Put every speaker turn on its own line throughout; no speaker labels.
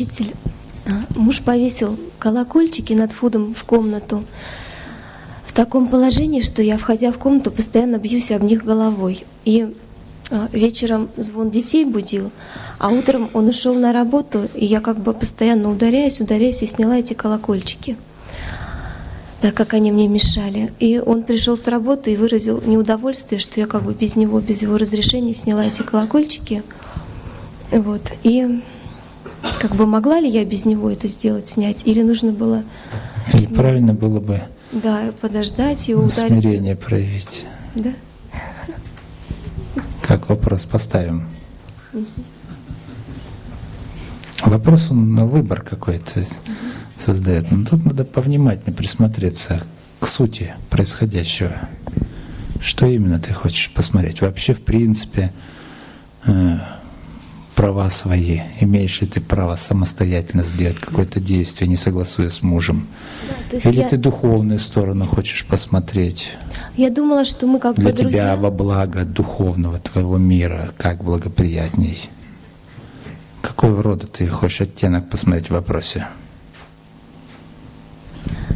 учитель, а, муж повесил колокольчики над входом в комнату в таком положении, что я, входя в комнату, постоянно бьюсь об них головой. И а, вечером звон детей будил, а утром он ушел на работу, и я как бы постоянно ударяюсь, ударяюсь и сняла эти колокольчики, так как они мне мешали. И он пришел с работы и выразил неудовольствие, что я как бы без него, без его разрешения сняла эти колокольчики. Вот. И как бы могла ли я без него это сделать, снять, или нужно было...
Или правильно было бы
да, подождать и ударить.
Смирение проявить.
Да.
Как вопрос поставим? Угу. Вопрос он на выбор какой-то угу. создает. Но тут надо повнимательнее присмотреться к сути происходящего. Что именно ты хочешь посмотреть? Вообще, в принципе, э, права свои? Имеешь ли ты право самостоятельно сделать какое-то действие, не согласуясь с мужем? Да, Или я... ты духовную сторону хочешь посмотреть?
Я думала, что мы как
Для
бы друзья.
тебя во благо духовного твоего мира, как благоприятней. Какого рода ты хочешь оттенок посмотреть в вопросе?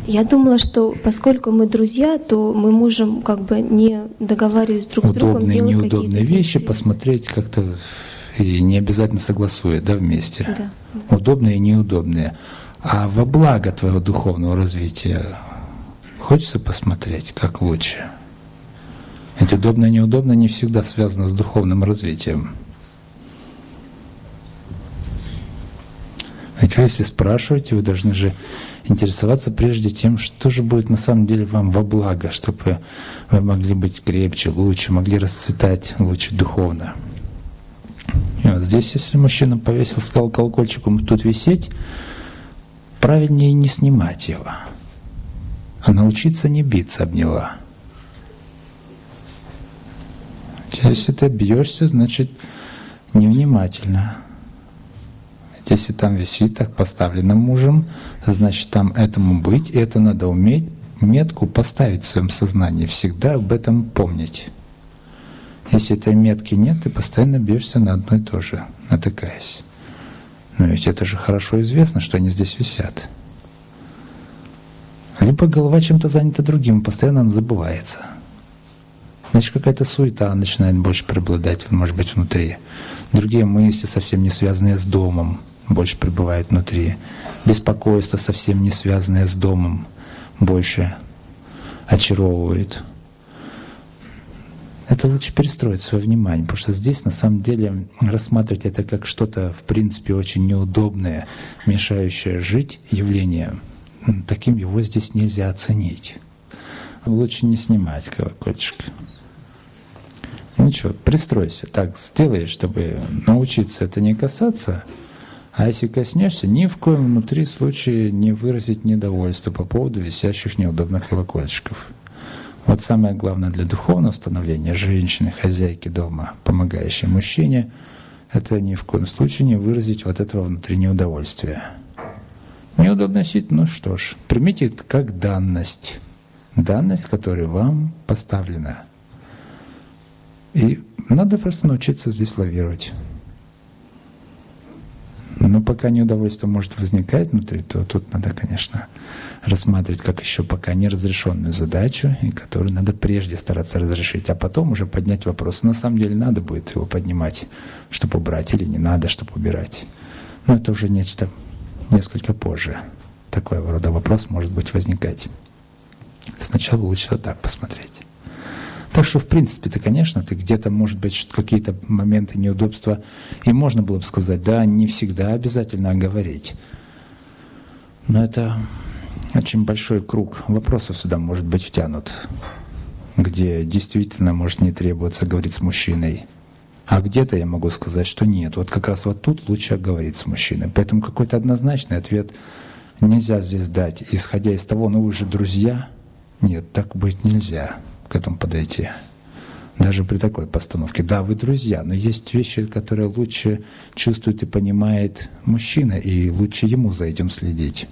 Я думала, что поскольку мы друзья, то мы можем как бы не договариваясь друг
Удобные,
с другом делать
какие-то неудобные вещи, посмотреть как-то и не обязательно согласуя, да, вместе.
Да,
да. Удобные и неудобные. А во благо твоего духовного развития хочется посмотреть, как лучше. Ведь удобно и неудобно не всегда связано с духовным развитием. Ведь вы, если спрашиваете, вы должны же интересоваться прежде тем, что же будет на самом деле вам во благо, чтобы вы могли быть крепче, лучше, могли расцветать лучше духовно. Вот здесь, если мужчина повесил, сказал колокольчиком тут висеть, правильнее не снимать его, а научиться не биться об него. Если ты бьешься, значит невнимательно. Если там висит так поставлено мужем, значит там этому быть, и это надо уметь метку поставить в своем сознании, всегда об этом помнить. Если этой метки нет, ты постоянно бьешься на одно и то же, натыкаясь. Но ведь это же хорошо известно, что они здесь висят. Либо голова чем-то занята другим, постоянно она забывается. Значит, какая-то суета начинает больше преобладать, может быть, внутри. Другие мысли, совсем не связанные с домом, больше пребывают внутри. Беспокойство, совсем не связанное с домом, больше очаровывает это лучше перестроить свое внимание, потому что здесь на самом деле рассматривать это как что-то в принципе очень неудобное, мешающее жить явление, таким его здесь нельзя оценить. Лучше не снимать колокольчик. Ничего, пристройся. Так сделай, чтобы научиться это не касаться, а если коснешься, ни в коем внутри случае не выразить недовольство по поводу висящих неудобных колокольчиков. Вот самое главное для духовного становления женщины, хозяйки дома, помогающей мужчине, это ни в коем случае не выразить вот этого внутреннего удовольствия. Неудобно сидеть, ну что ж, примите это как данность. Данность, которая вам поставлена. И надо просто научиться здесь лавировать. Но пока неудовольствие может возникать внутри, то тут надо, конечно, рассматривать как еще пока неразрешенную задачу, и которую надо прежде стараться разрешить, а потом уже поднять вопрос. На самом деле надо будет его поднимать, чтобы убрать, или не надо, чтобы убирать. Но это уже нечто несколько позже. Такой рода вопрос может быть возникать. Сначала лучше вот так посмотреть. Так что, в принципе-то, конечно, ты где-то, может быть, какие-то моменты неудобства, и можно было бы сказать, да, не всегда обязательно говорить. Но это очень большой круг вопросов сюда может быть втянут, где действительно может не требоваться говорить с мужчиной. А где-то я могу сказать, что нет. Вот как раз вот тут лучше говорить с мужчиной. Поэтому какой-то однозначный ответ нельзя здесь дать. Исходя из того, ну вы же друзья. Нет, так быть нельзя к этому подойти. Даже при такой постановке. Да, вы друзья, но есть вещи, которые лучше чувствует и понимает мужчина, и лучше ему за этим следить.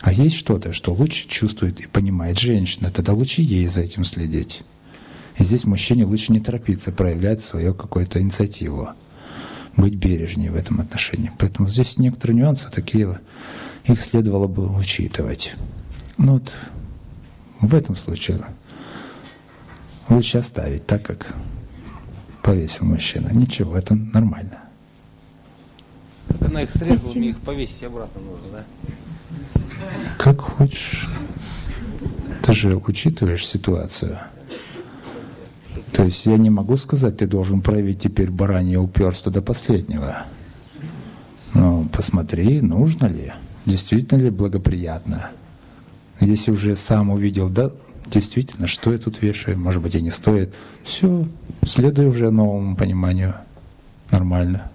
А есть что-то, что лучше чувствует и понимает женщина, тогда лучше ей за этим следить. И здесь мужчине лучше не торопиться проявлять свою какую-то инициативу. быть бережнее в этом отношении. Поэтому здесь некоторые нюансы такие, их следовало бы учитывать. Ну вот в этом случае лучше оставить так, как повесил мужчина. Ничего, это нормально.
Это на их срезал,
Спасибо.
мне их повесить обратно нужно, да?
Как хочешь. Ты же учитываешь ситуацию. То есть я не могу сказать, ты должен проявить теперь баранье упорство до последнего. Но посмотри, нужно ли, действительно ли благоприятно. Если уже сам увидел, да, действительно, что я тут вешаю, может быть, и не стоит, все, следуй уже новому пониманию. Нормально.